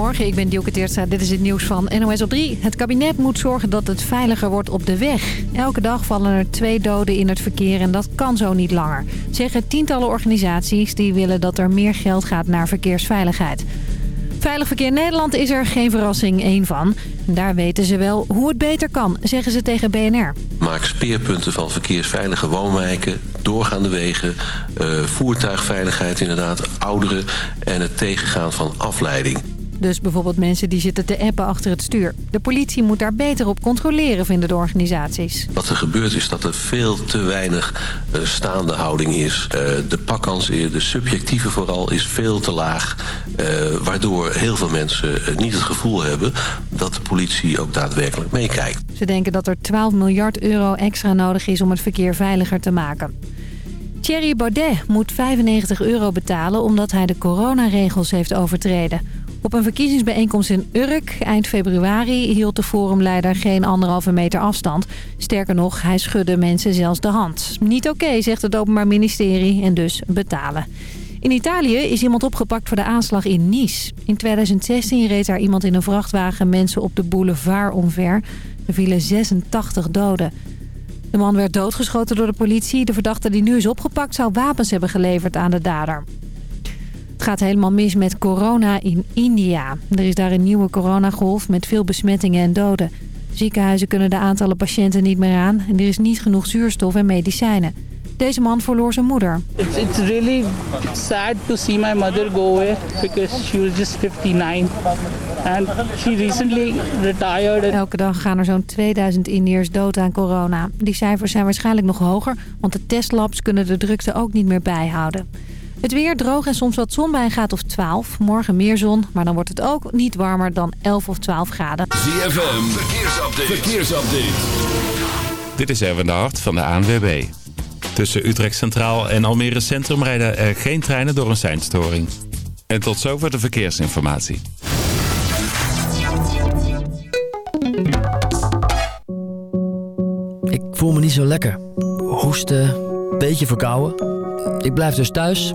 Goedemorgen, ik ben Dielke Teertstra. Dit is het nieuws van NOS op 3. Het kabinet moet zorgen dat het veiliger wordt op de weg. Elke dag vallen er twee doden in het verkeer en dat kan zo niet langer. Zeggen tientallen organisaties die willen dat er meer geld gaat naar verkeersveiligheid. Veilig Verkeer Nederland is er geen verrassing één van. Daar weten ze wel hoe het beter kan, zeggen ze tegen BNR. Maak speerpunten van verkeersveilige woonwijken, doorgaande wegen... Uh, voertuigveiligheid inderdaad, ouderen en het tegengaan van afleiding. Dus bijvoorbeeld mensen die zitten te appen achter het stuur. De politie moet daar beter op controleren, vinden de organisaties. Wat er gebeurt is dat er veel te weinig uh, staande houding is. Uh, de pakkans, de subjectieve vooral, is veel te laag. Uh, waardoor heel veel mensen niet het gevoel hebben dat de politie ook daadwerkelijk meekijkt. Ze denken dat er 12 miljard euro extra nodig is om het verkeer veiliger te maken. Thierry Baudet moet 95 euro betalen omdat hij de coronaregels heeft overtreden. Op een verkiezingsbijeenkomst in Urk eind februari hield de forumleider geen anderhalve meter afstand. Sterker nog, hij schudde mensen zelfs de hand. Niet oké, zegt het Openbaar Ministerie en dus betalen. In Italië is iemand opgepakt voor de aanslag in Nice. In 2016 reed daar iemand in een vrachtwagen mensen op de boulevard omver. Er vielen 86 doden. De man werd doodgeschoten door de politie. De verdachte die nu is opgepakt zou wapens hebben geleverd aan de dader. Het gaat helemaal mis met corona in India. Er is daar een nieuwe coronagolf met veel besmettingen en doden. Ziekenhuizen kunnen de aantallen patiënten niet meer aan... en er is niet genoeg zuurstof en medicijnen. Deze man verloor zijn moeder. It's, it's really sad to see my mother go away because she was just 59 and she recently retired. Elke dag gaan er zo'n 2000 Indiërs dood aan corona. Die cijfers zijn waarschijnlijk nog hoger, want de testlabs kunnen de drukte ook niet meer bijhouden. Het weer droog en soms wat zon bij een graad of 12. Morgen meer zon, maar dan wordt het ook niet warmer dan 11 of 12 graden. ZFM, verkeersupdate. verkeersupdate. Dit is Erwin de Hart van de ANWB. Tussen Utrecht Centraal en Almere Centrum rijden er geen treinen door een seinstoring. En tot zover de verkeersinformatie. Ik voel me niet zo lekker. Hoesten, beetje verkouden. Ik blijf dus thuis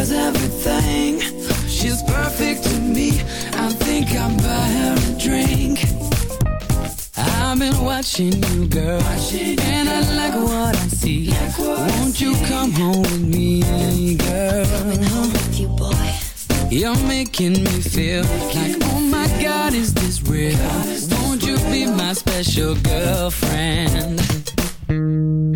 Does everything. She's perfect to me. I think I'll buy her a drink. I've been watching you, girl, and I like what I see. like what Won't you come home with me, girl? Coming home with you, boy. You're making me feel like, oh my God, is this real? Won't you be my special girlfriend?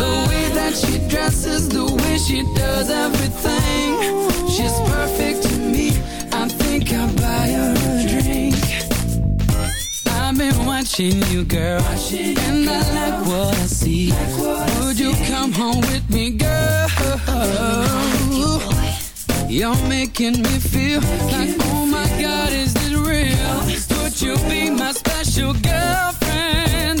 The way that she dresses, the way she does everything. She's perfect to me. I think I'll buy her a drink. I've been watching you, girl, and I like what I see. Would you come home with me, girl? You're making me feel like, oh my God, is this real? Would you be my special girlfriend,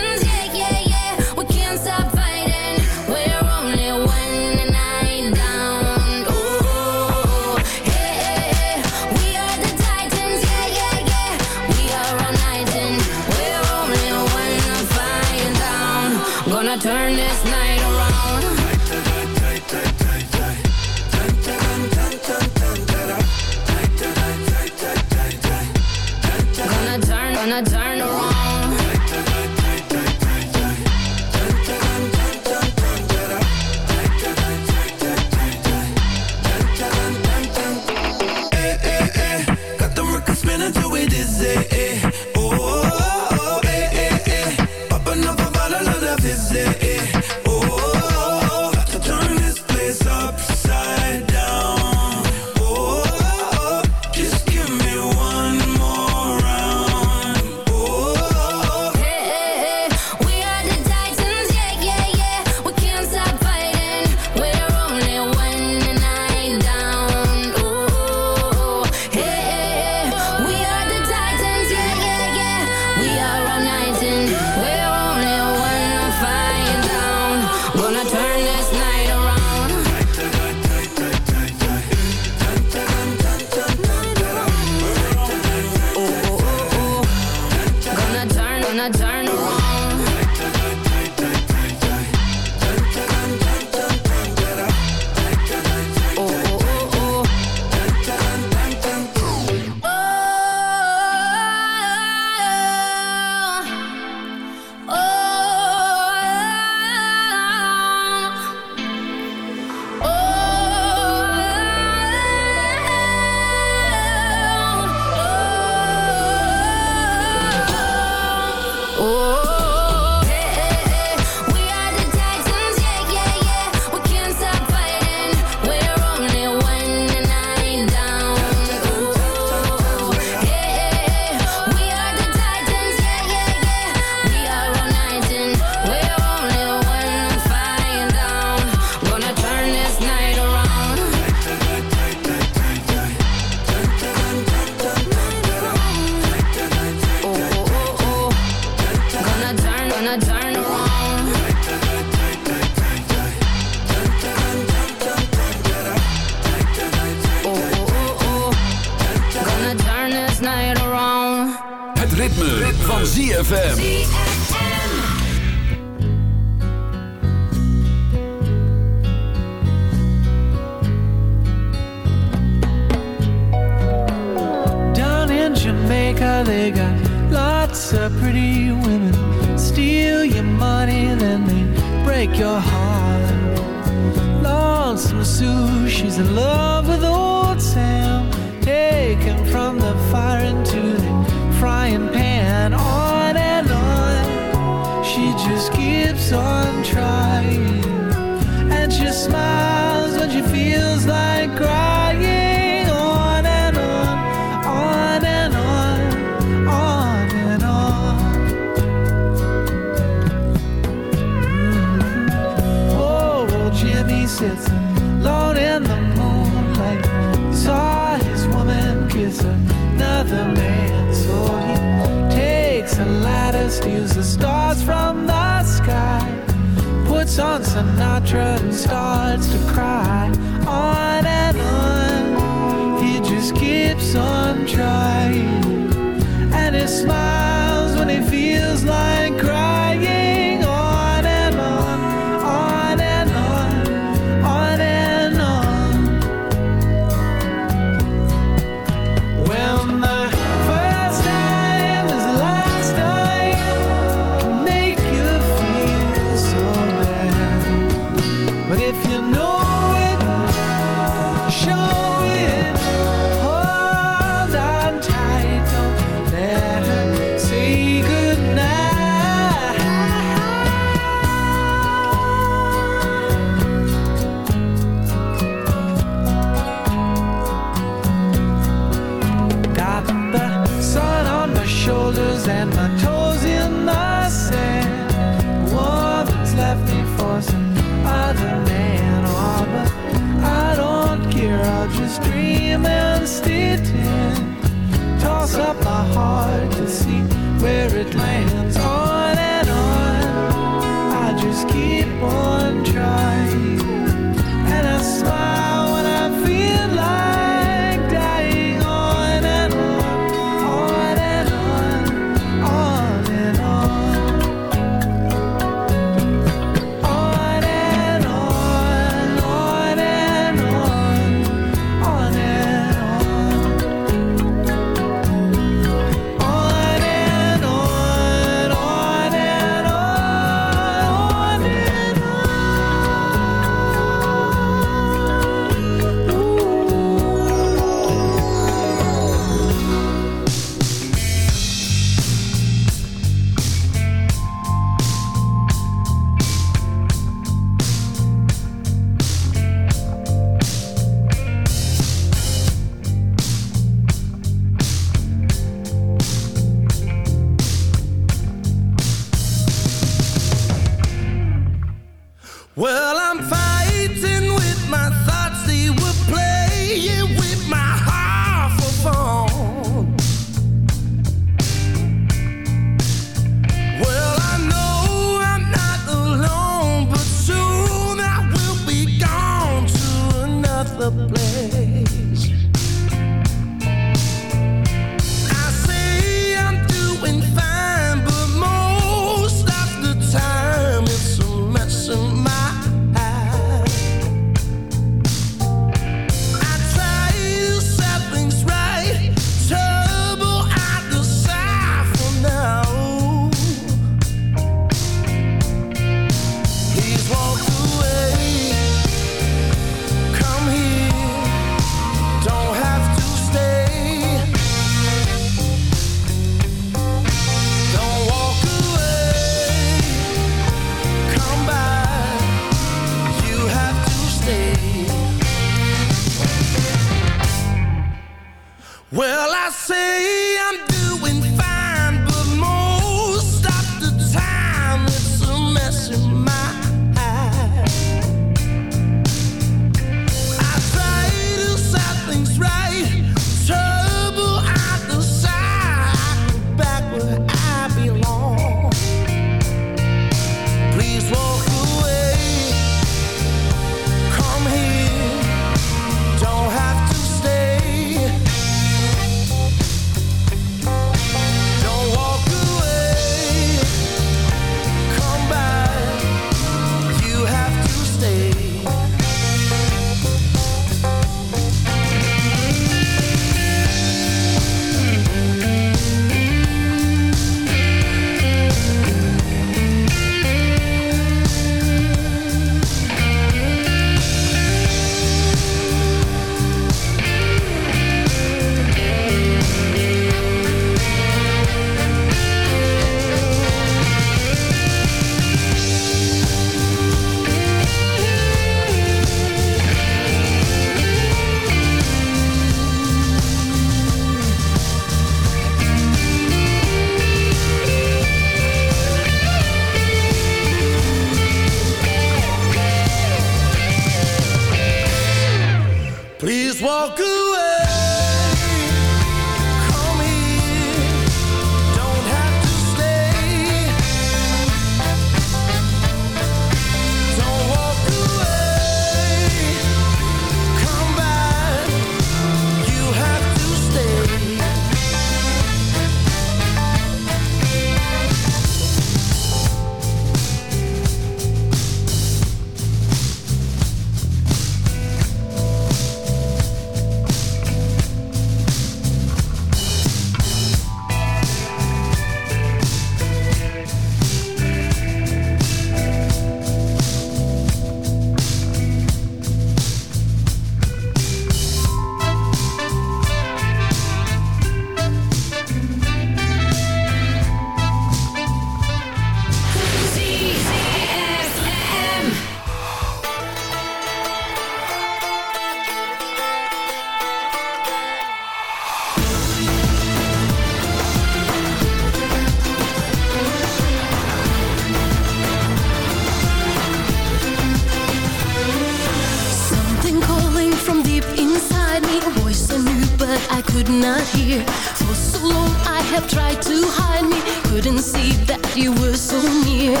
not hear. For so long I have tried to hide me, couldn't see that you were so near.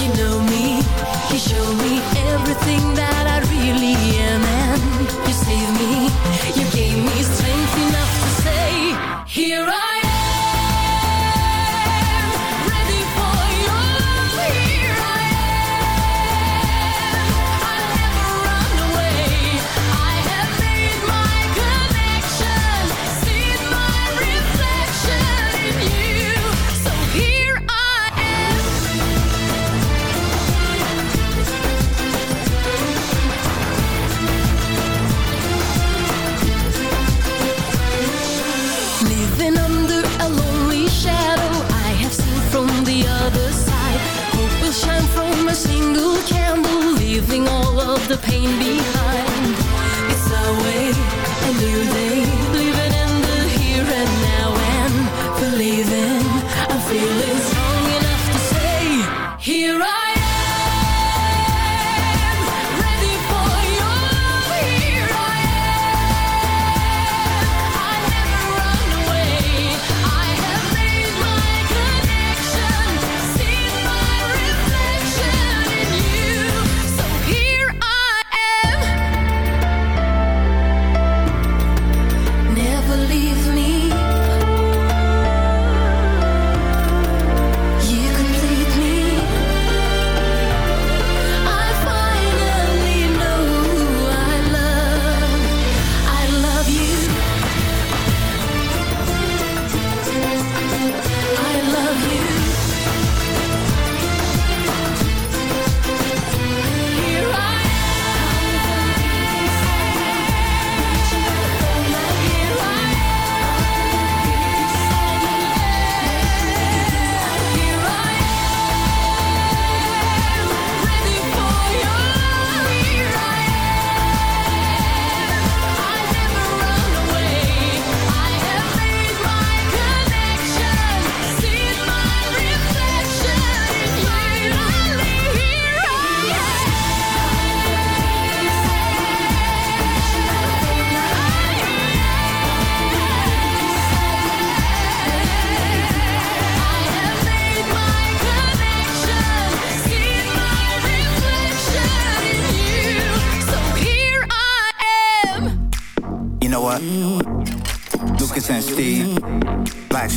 You know me, you show me everything that I really am, and you saved me. You gave me strength enough to say, Here I behind.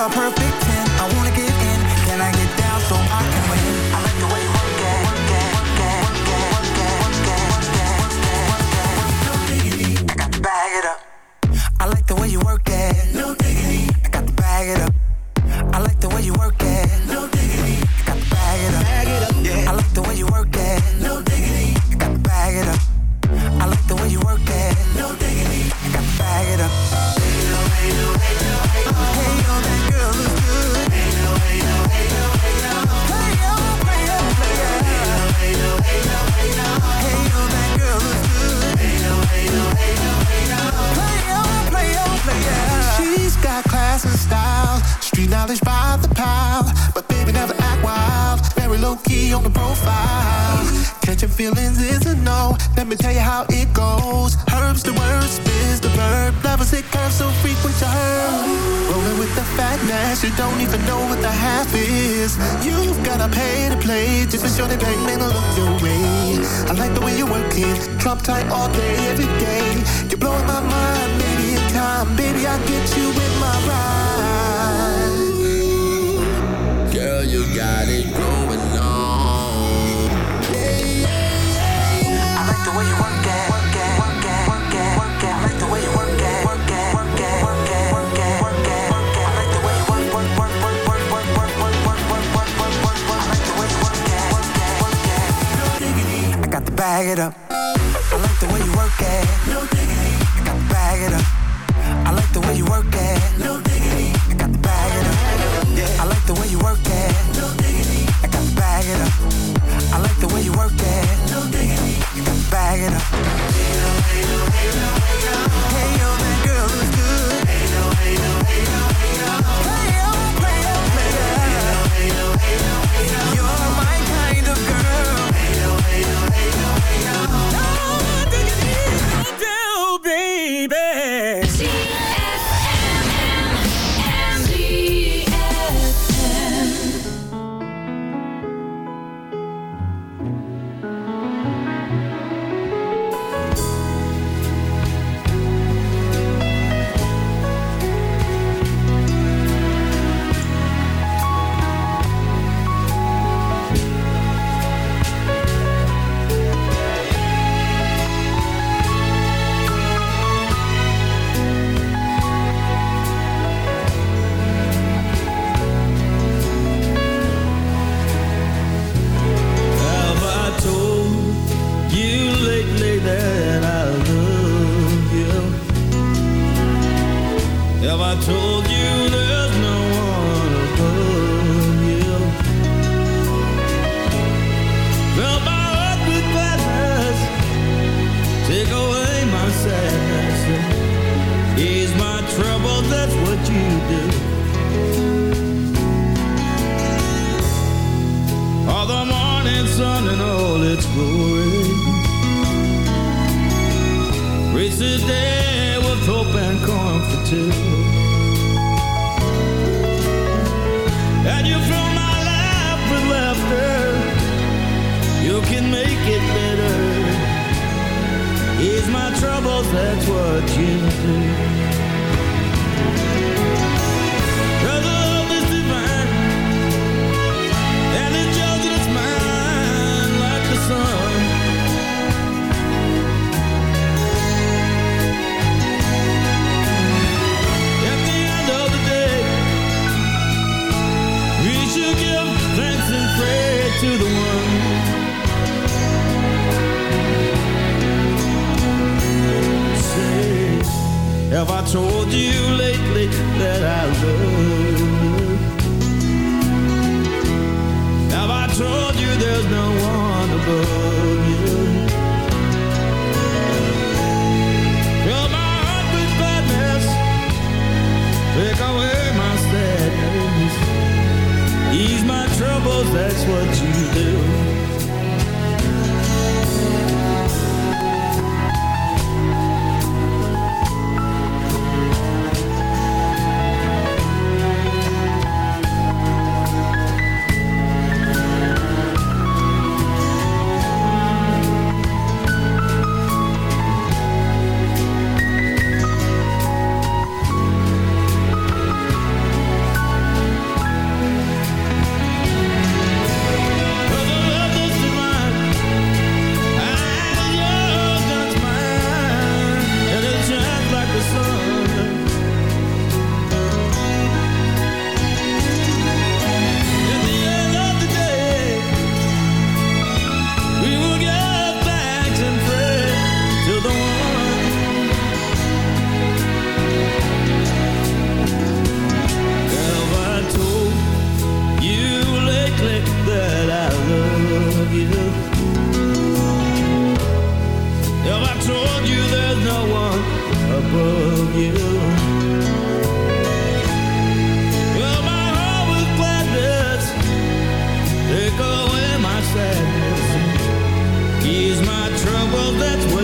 you're a perfect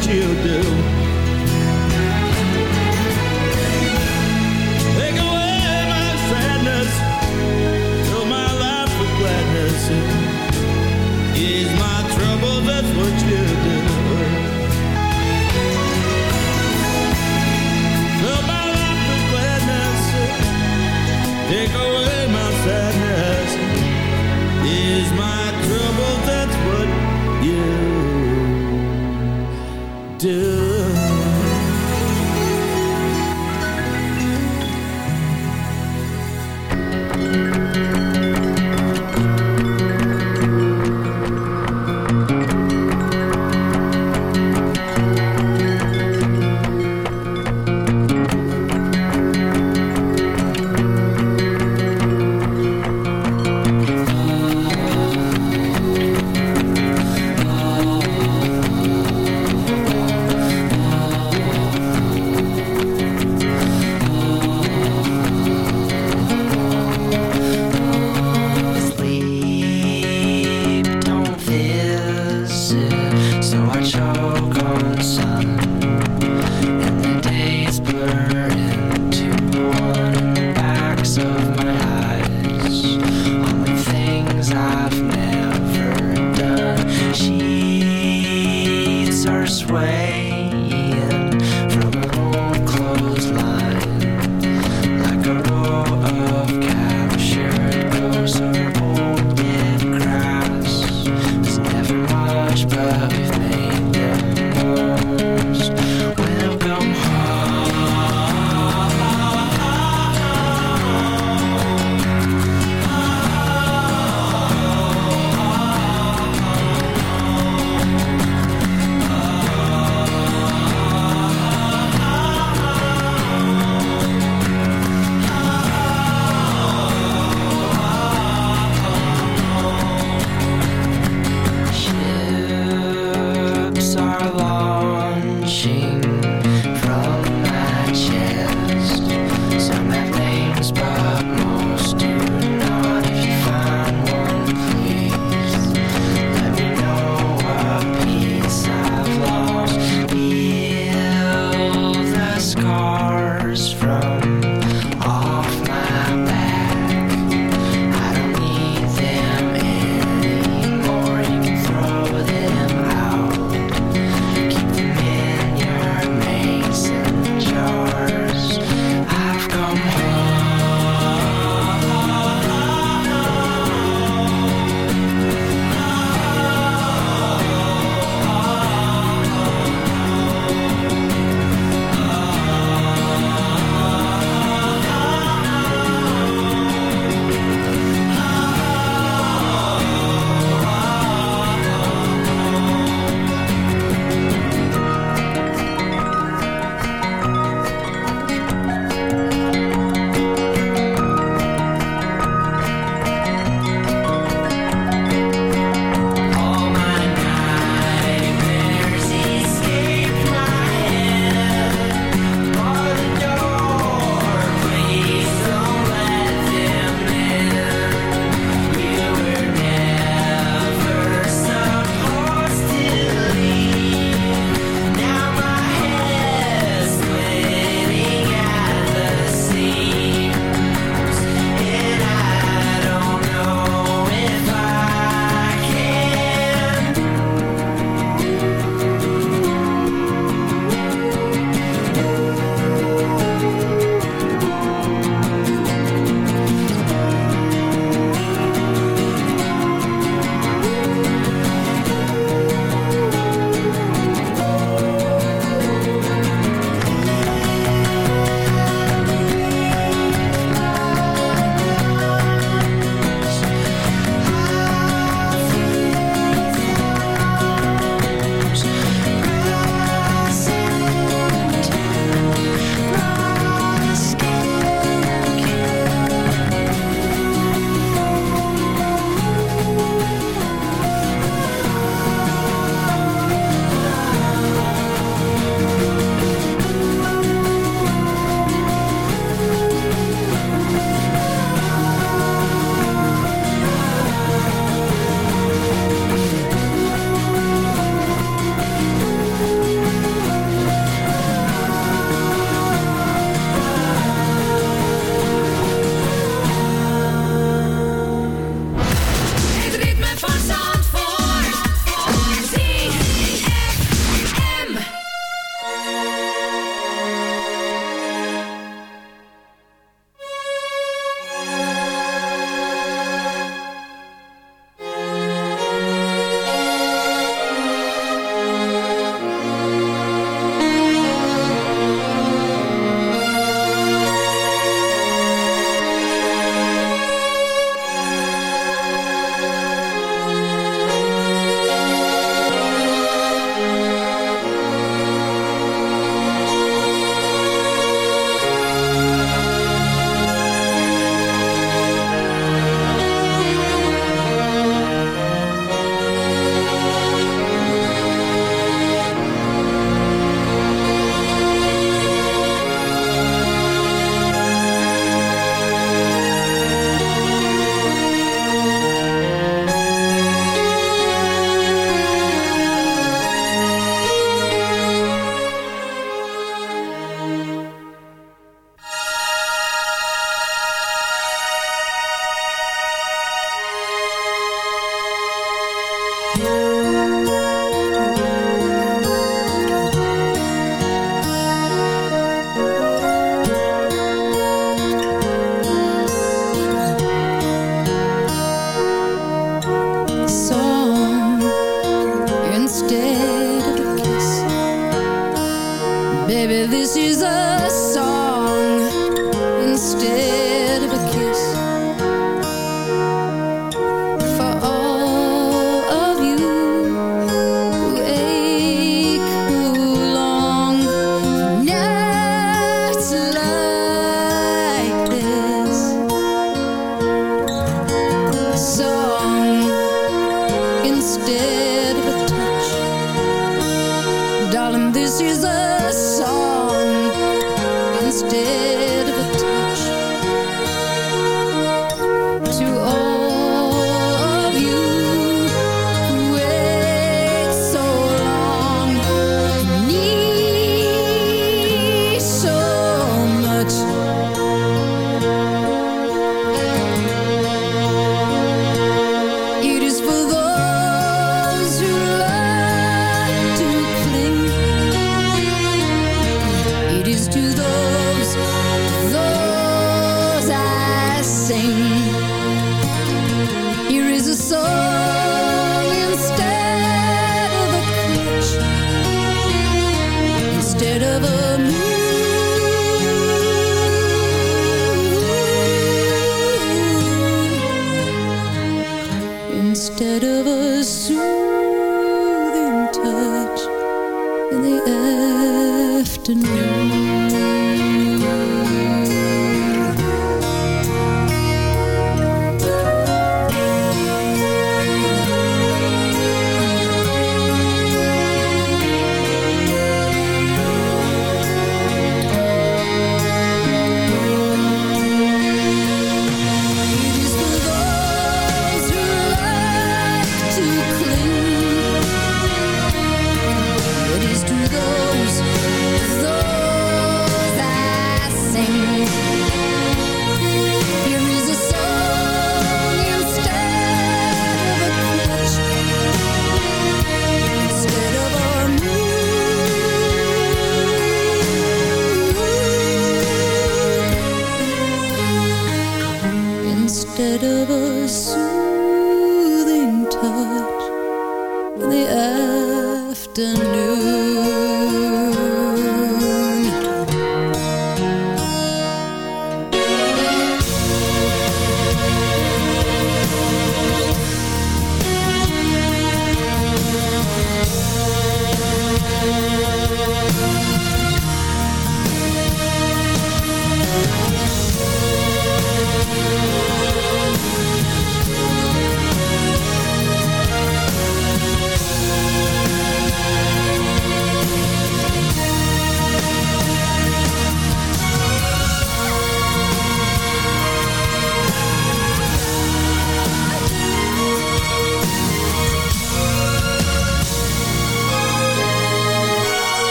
what you do.